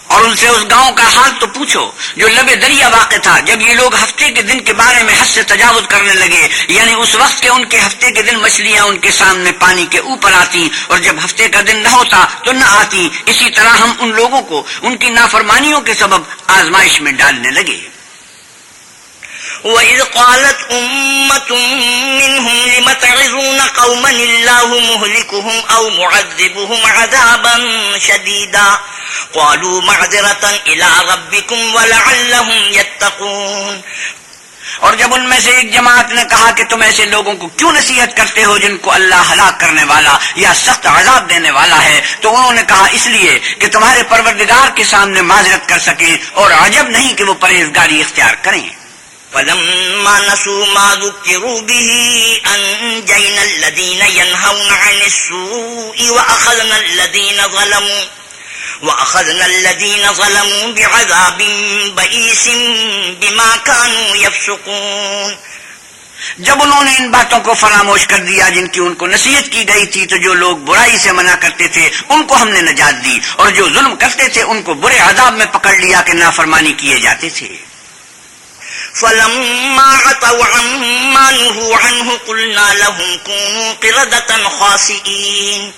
اور ان سے اس گاؤں کا حال تو پوچھو جو لبے دریا واقع تھا جب یہ لوگ ہفتے کے دن کے بارے میں حد سے تجاوز کرنے لگے یعنی اس وقت کے ان کے ہفتے کے دن مچھلیاں ان کے سامنے پانی کے اوپر آتی اور جب ہفتے کا دن نہ ہوتا تو نہ آتی، اسی طرح ہم ان لوگوں کو ان کی نافرمانیوں کے سبب آزمائش میں ڈالنے لگے۔ وَإِذْ قَالَتْ أُمَّةٌ مِّنْهُمْ لِمَ تَعِظُونَ قَوْمًا اللَّهُ مُهْلِكُهُمْ أَوْ مُعَذِّبُهُمْ عَذَابًا شَدِيدًا قَالُوا مَعْذِرَةً إِلَى رَبِّكُمْ وَلَعَلَّهُمْ يَتَّقُونَ اور جب ان میں سے ایک جماعت نے کہا کہ تم ایسے لوگوں کو کیوں نصیحت کرتے ہو جن کو اللہ ہلاک کرنے والا یا سخت عذاب دینے والا ہے؟ تو انہوں نے کہا، اس لیے کہ تمہارے پروردگار کے سامنے معذرت کر سکیں اور عجب نہیں کہ وہ پرہیزگاری اختیار کریں۔ فلما نسوا ما ذكروا به أنجينا الذين ينهون عن السوء وأخذنا الذين ظلموا وأخذنا الذين ظلموا بعذاب بئيس بما كانوا يفسقون جب انہوں نے ان باتوں کو فراموش کر دیا جن کی ان کو نصیحت کی گئی تھی، تو جو لوگ برائی سے منع کرتے تھے، ان کو ہم نے نجات دی۔ اور جو ظلم کرتے تھے، ان کو برے عذاب میں پکڑ لیا کہ نافرمانی کیے جاتے تھے۔ فلما عطوا عما نهوا عنه قلنا لهم كونوا قردة خاسئين.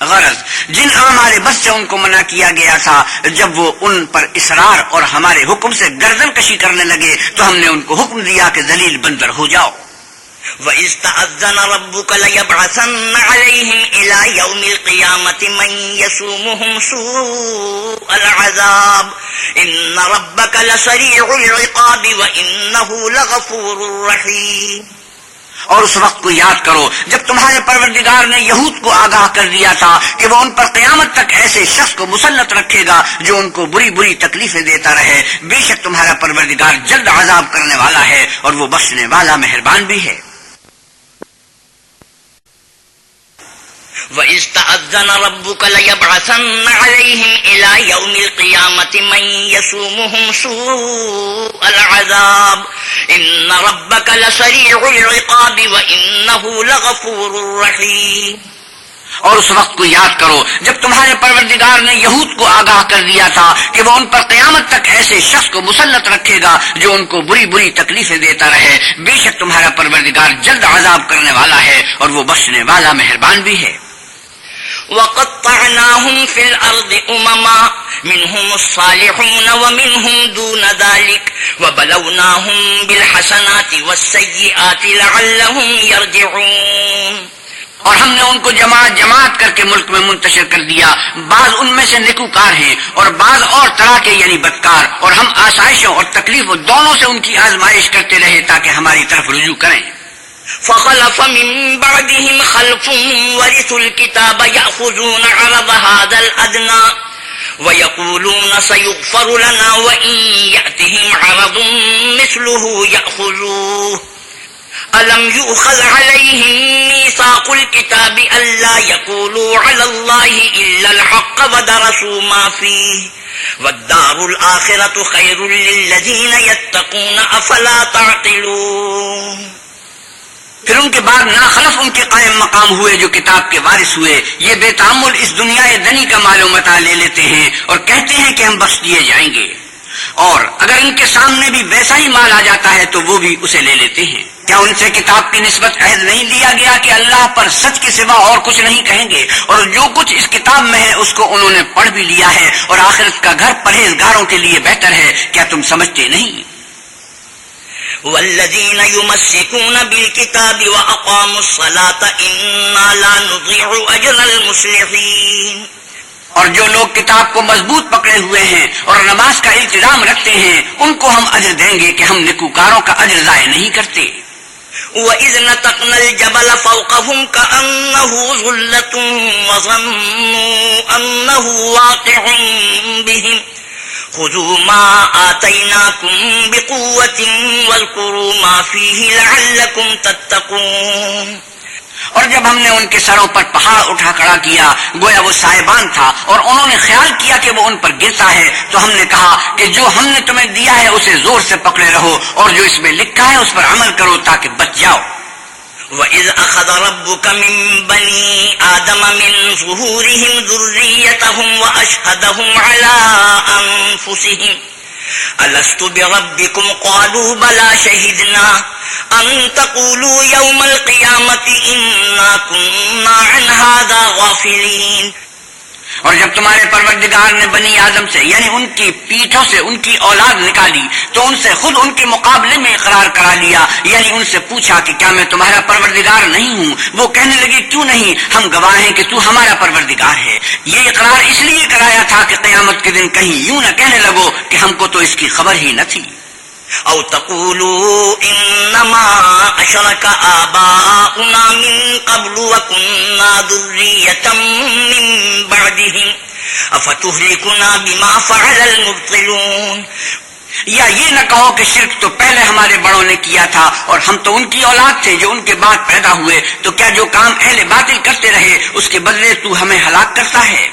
غرض، جن ہمارے بس سے ان کو منع کیا گیا تھا، جب وہ ان پر اسرار اور ہمارے حکم سے گردن کشی کرنے لگے، تو ہم نے ان کو حکم دیا کہ ذلیل بندر ہو جاؤ۔ وَإِسْتَأَذَّنَ رَبُّكَ لَيَبْعَثَنَّ عَلَيْهِمْ إِلَى يَوْمِ الْقِيَامَةِ مَنْ يَسُومُهُمْ سُوءَ الْعَذَابِ إِنَّ رَبَّكَ لَسَرِيعُ الْعِقَابِ وَإِنَّهُ لَغَفُورٌ رَحِيمٌ۔ اور اس وقت کو یاد کرو، جب تمہارے پروردگار نے یہود کو آگاہ کر دیا تھا کہ وہ ان پر قیامت تک ایسے شخص کو مسلط رکھے گا جو ان کو بری بری تکلیفیں دیتا رہے۔ بے شک تمہارا پروردگار جلد عذاب کرنے والا ہے اور وہ بخشنے والا مہربان بھی ہے۔ وَإِذْ تَأَذَّنَ رَبُّكَ لَيَبْعَثَنَّ عَلَيْهِمْ إِلَى يَوْمِ الْقِيَامَةِ مَنْ يَسُومُهُمْ سُوءَ الْعَذَابِ إِنَّ رَبَّكَ لَسَرِيعُ الْعِقَابِ وَإِنَّهُ لَغَفُورٌ رَحِيمٌ۔ اور اس وقت کو یاد کرو، جب تمہارے پروردگار نے یہود کو آگاہ کر دیا تھا کہ وہ ان پر قیامت تک ایسے شخص کو مسلط رکھے گا جو ان کو بری بری تکلیفیں دیتا رہے۔ بے شک تمہارا پروردگار جلد عذاب کرنے والا ہے اور وہ بخشنے والا مہربان بھی ہے۔ وقطعناهم في الأرض أمما، منهم الصالحون ومنهم دون ذلك، وبلوناهم بالحسنات والسيئات لعلهم يرجعون. اور ہم نے ان کو جماعت جماعت کر کے ملک میں منتشر کر دیا۔ بعض ان میں سے نکوکار ہیں اور بعض اور طرح کے یعنی بدکار۔ اور ہم آسائشوں اور تکلیفوں دونوں سے ان کی آزمائش کرتے رہے تاکہ ہماری طرف رجوع کریں۔ فخلف من بعدهم خلف ورثوا الكتاب يأخذون عرض هذا الأدنى ويقولون سيغفر لنا وإن يأتهم عرض مثله يأخذوه. ألم يؤخذ عليهم ميثاق الكتاب ألا يقولوا على الله إلا الحق ودرسوا ما فيه. والدار الآخرة خير للذين يتقون أفلا تعقلون. پھر ان کے بعد ناخلف ان کے قائم مقام ہوئے جو کتاب کے وارث ہوئے، یہ بے تعمل اس دنیا دنی کا معلومات لے لیتے ہیں اور کہتے ہیں کہ ہم بخش دیے جائیں گے۔ اور اگر ان کے سامنے بھی ویسا ہی مال آ جاتا ہے تو وہ بھی اسے لے لیتے ہیں۔ کیا ان سے کتاب کی نسبت عہد نہیں لیا گیا کہ اللہ پر سچ کے سوا اور کچھ نہیں کہیں گے؟ اور جو کچھ اس کتاب میں ہے اس کو انہوں نے پڑھ بھی لیا ہے اور آخرت کا گھر پرہیزگاروں کے لیے بہتر ہے۔ کیا تم سمجھتے نہیں؟ والذين يمسكون بالكتاب وأقاموا الصلاة إنا لا نضيع أجر المسلحين اور جو لوگ کتاب کو مضبوط پکڑے ہوئے ہیں اور نماز کا التظام رکھتے ہیں ان کو ہم اجر دیں گے کہ ہم نکوکاروں کا اجر ضائع نہیں کرتے۔ وَإِذْ نَتَقْنَا الْجَبَلَ فَوْقَهُمْ كَأَنَّهُ ظُلَّةٌ وَظَنُّوا أَنَّهُ وَاقِعٌ بِهِمْ۔ خذوا ما آتيناكم بقوة واذكروا ما فيه لعلكم تتقون۔ اور جب ہم نے ان کے سروں پر پہاڑ اٹھا کھڑا کیا، گویا وہ صاحبان تھا اور انہوں نے خیال کیا کہ وہ ان پر گرتا ہے، تو ہم نے کہا کہ جو ہم نے تمہیں دیا ہے، اسے زور سے پکڑے رہو اور جو اس میں لکھا ہے، اس پر عمل کرو تاکہ بچ جاؤ۔ وَإِذْ أَخَذَ رَبُّكَ مِنْ بَنِي آدَمَ مِنْ ظُهُورِهِمْ ذُرِّيَّتَهُمْ وَأَشْهَدَهُمْ عَلَىٰ أَنفُسِهِمْ أَلَسْتُ بِرَبِّكُمْ قَالُوا بَلَىٰ شَهِدْنَا أَن تَقُولُوا يَوْمَ الْقِيَامَةِ إِنَّا كُنَّا عَنْ هَٰذَا غَافِلِينَ اور جب تمہارے پروردگار نے بنی آدم سے یعنی ان کی پیٹھوں سے ان کی اولاد نکالی، تو ان سے خود ان کے مقابلے میں اقرار کرا لیا۔ یعنی ان سے پوچھا کہ کیا میں تمہارا پروردگار نہیں ہوں؟ وہ کہنے لگے، کیوں نہیں؟ ہم گواہ ہیں کہ تو ہمارا پروردگار ہے۔ یہ اقرار اس لیے کرایا تھا کہ قیامت کے دن کہیں یوں نہ کہنے لگو کہ ہم کو تو اس کی خبر ہی نہ تھی۔ او تقولوا انما اشرك آباؤنا من قبل وكنا ذرية من بعدهم افتهلكنا بما فعل المبطلون یا یہ نہ کہو کہ شرک تو پہلے ہمارے بڑوں نے کیا تھا اور ہم تو ان کی اولاد تھے جو ان کے بعد پیدا ہوئے تو کیا جو کام اہل باطل کرتے رہے اس کے بدلے تو ہمیں ہلاک کرتا ہے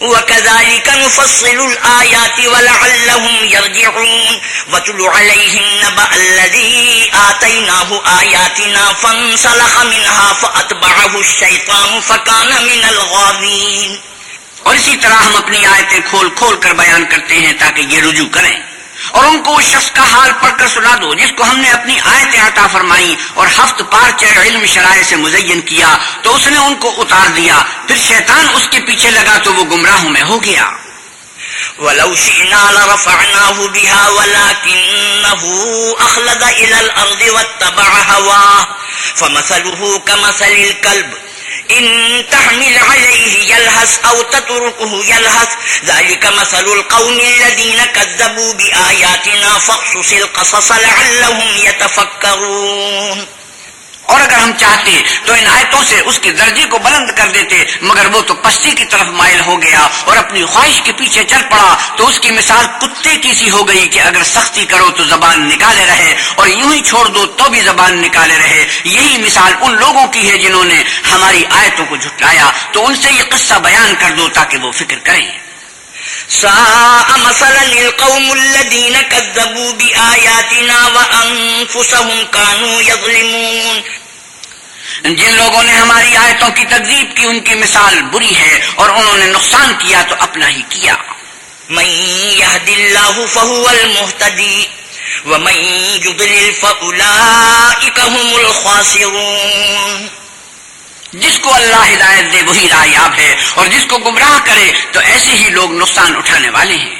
وكذلك نفصل الآيات ولعلهم يرجعون وتل عليهم نبأ الذي آتيناه آياتنا فانسلخ منها فأتبعه الشيطان فكان من الغابين اور اسی طرح ہم اپنی آیتیں کھول کھول کر بیان کرتے ہیں تاکہ یہ رجوع کریں۔ اور ان کو اس شخص کا حال پڑھ کر سنا دو، جس کو ہم نے اپنی آیت عطا فرمائی اور ہفت پار چڑھ علم شرائع سے مزین کیا، تو اس نے ان کو اتار دیا۔ پھر شیطان اس کے پیچھے لگا تو وہ گمراہوں میں ہو گیا۔ ولو شئنا لرفعناه بها ولكنه أخلد إلى الأرض واتبع هواه فمثله كمثل الكلب ان تحمل عليه يلهس او تتركه يلهس ذلك مثل القوم الذين كذبوا بآياتنا فاقصص القصص لعلهم يتفكرون. اور اگر ہم چاہتے تو ان آیتوں سے اس کے درجے کو بلند کر دیتے، مگر وہ تو پستی کی طرف مائل ہو گیا اور اپنی خواہش کے پیچھے چل پڑا تو اس کی مثال کتے کی سی ہو گئی کہ اگر سختی کرو تو زبان نکالے رہے اور یوں ہی چھوڑ دو تو بھی زبان نکالے رہے۔ یہی مثال ان لوگوں کی ہے جنہوں نے ہماری آیتوں کو جھٹلایا۔ تو ان سے یہ قصہ بیان کر دو تاکہ وہ فکر کریں۔ ساء مثلا القوم الذين كذبوا بآياتنا وأنفسهم كانوا يظلمون۔ جن لوگوں نے ہماری آیتوں کی تکذیب کی ان کی مثال بری ہے اور انہوں نے نقصان کیا تو اپنا ہی کیا۔ من يهد الله فهو المهتدي ومن يضلل فأولئك هم الخاسرون۔ جس کو اللہ ہدایت دے وہی رایاب ہے اور جس کو گمراہ کرے تو ایسے ہی لوگ نقصان اٹھانے والے ہیں۔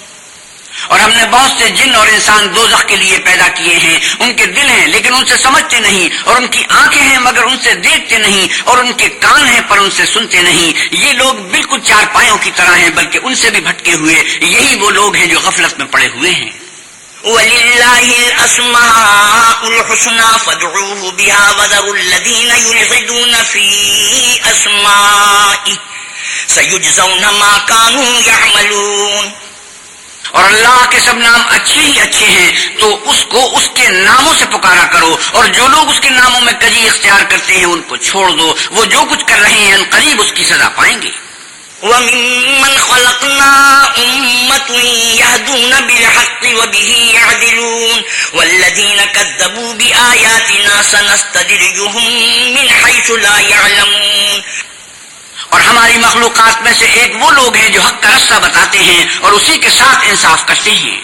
اور ہم نے بہت سے جن اور انسان دو کے لیے پیدا کیے ہیں۔ ان کے دل ہیں، لیکن ان سے سمجھتے نہیں، اور ان کی آنکھیں ہیں مگر ان سے دیکھتے نہیں، اور ان کے کان ہیں پر ان سے سنتے نہیں۔ یہ لوگ بالکل چار پایوں کی طرح ہیں، بلکہ ان سے بھی بھٹکے ہوئے۔ یہی وہ لوگ ہیں جو غفلت میں پڑے ہوئے ہیں۔ وَلِلَّهِ اور اللہ کے سب نام اچھے ہی اچھے ہیں، تو اس کو اس کے ناموں سے پکارا کرو اور جو لوگ اس کے ناموں میں کجی اختیار کرتے ہیں، ان کو چھوڑ دو۔ وہ جو کچھ کر رہے ہیں، ان قریب اس کی سزا پائیں گے۔ وَمِمَّنْ خَلَقْنَا أُمَّةٌ يَهْدُونَ بِالْحَقِّ وَبِهِ يَعْدِلُونَ وَالَّذِينَ كَذَّبُوا بِآيَاتِنَا سَنَسْتَدْرِجُهُمْ مِنْ حَيْثُ لَا يَعْلَمُونَ اور ہماری مخلوقات میں سے ایک وہ لوگ ہیں جو حق کا رستہ بتاتے ہیں اور اسی کے ساتھ انصاف کرتے ہیں۔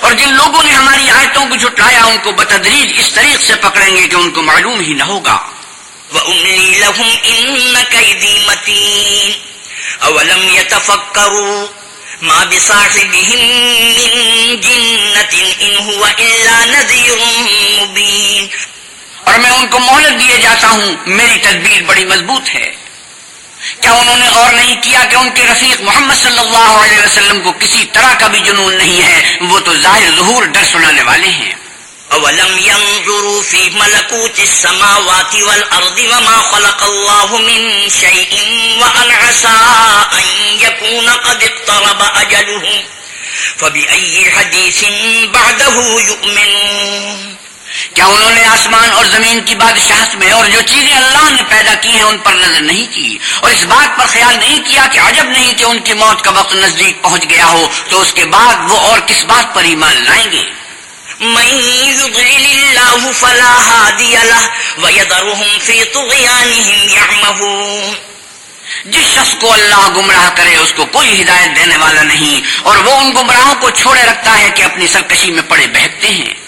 اور جن لوگوں نے ہماری آیتوں کو جھٹلایا ان کو بتدریج اس طریق سے پکڑیں گے کہ ان کو معلوم ہی نہ ہوگا۔ وَأُمْلِي لَهُمْ إِنَّ كَيْدِي مَتِينَ أَوَلَمْ يَتَفَكَّرُوا مَا بِصَاحِبِهِمْ مِنْ جِنَّةٍ إِنْ هُوَ إِلَّا نَذِيرٌ مُبِينٌ اور میں ان کو مہلت دیے جاتا ہوں میری تدبیر بڑی مضبوط ہے۔ کیا انہوں نے غور نہیں کیا کہ ان کے رفیق محمد صلی اللہ علیہ وسلم کو کسی طرح کا بھی جنون نہیں ہے؟ وہ تو ظاہر ظہور ڈر سنانے والے ہیں۔ اولم ينظروا في ملكوت السماوات والارض وما خلق الله من شيء وان عسى ان يكون قد اقترب اجلهم فبأي حديث بعده يؤمنون کیا انہوں نے آسمان اور زمین کی بادشاہت میں اور جو چیزیں اللہ نے پیدا کی ہیں ان پر نظر نہیں کی؟ اور اس بات پر خیال نہیں کیا کہ عجب نہیں کہ ان کی موت کا وقت نزدیک پہنچ گیا ہو تو اس کے بعد وہ اور کس بات پر ایمان لائیں گے؟ جس شخص کو اللہ گمراہ کرے اس کو کوئی ہدایت دینے والا نہیں اور وہ ان گمراہوں کو چھوڑے رکھتا ہے کہ اپنی سرکشی میں پڑے بہتے ہیں۔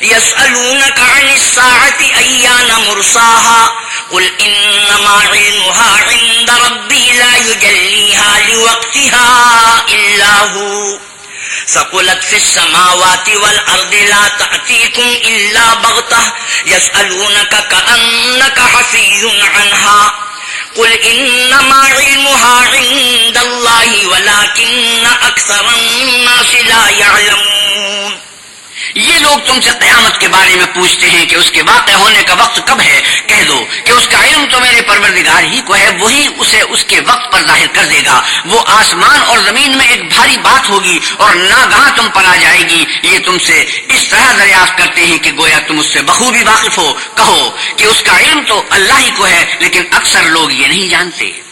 يسألونك عن الساعة أيان مرساها قل إنما علمها عند ربي لا يجليها لوقتها إلا هو سقلت في السماوات والأرض لا تأتيكم إلا بغته يسألونك كأنك حفي عنها قل إنما علمها عند الله ولكن أكثر الناس لا يعلمون یہ لوگ تم سے قیامت کے بارے میں پوچھتے ہیں کہ اس کے واقع ہونے کا وقت کب ہے۔ کہہ دو کہ اس کا علم تو میرے پروردگار ہی کو ہے، وہی اسے اس کے وقت پر ظاہر کر دے گا۔ وہ آسمان اور زمین میں ایک بھاری بات ہوگی اور ناگاہ تم پر آ جائے گی۔ یہ تم سے اس طرح دریافت کرتے ہیں کہ گویا تم اس سے بخوبی واقف ہو۔ کہو کہ اس کا علم تو اللہ ہی کو ہے، لیکن اکثر لوگ یہ نہیں جانتے۔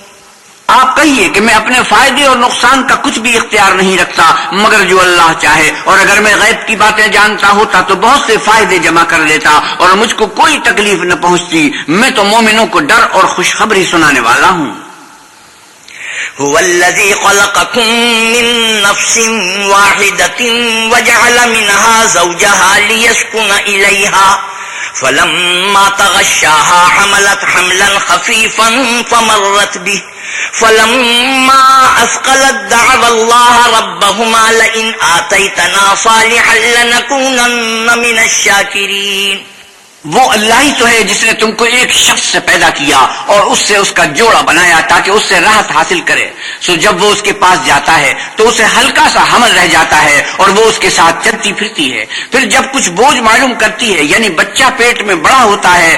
آپ کہیے کہ میں اپنے فائدے اور نقصان کا کچھ بھی اختیار نہیں رکھتا، مگر جو اللہ چاہے۔ اور اگر میں غیب کی باتیں جانتا ہوتا تو بہت سے فائدے جمع کر لیتا اور مجھ کو کوئی تکلیف نہ پہنچتی۔ میں تو مومنوں کو ڈر اور خوشخبری سنانے والا ہوں۔ هو الذي خلقكم من نفس واحدة وجعل منها زوجها ليسكن إليها فلما تغشاها حملت حملا خفيفا فمرت به فلما أثقلت دعوا الله ربهما لئن آتيتنا صالحا لنكونن من الشاكرين وہ اللہ ہی تو ہے جس نے تم کو ایک شخص سے پیدا کیا اور اس سے اس کا جوڑا بنایا تاکہ اس سے راحت حاصل کرے۔ سو جب وہ اس کے پاس جاتا ہے تو اسے ہلکا سا حمل رہ جاتا ہے اور وہ اس کے ساتھ چلتی پھرتی ہے۔ پھر جب کچھ بوجھ معلوم کرتی ہے یعنی بچہ پیٹ میں بڑا ہوتا ہے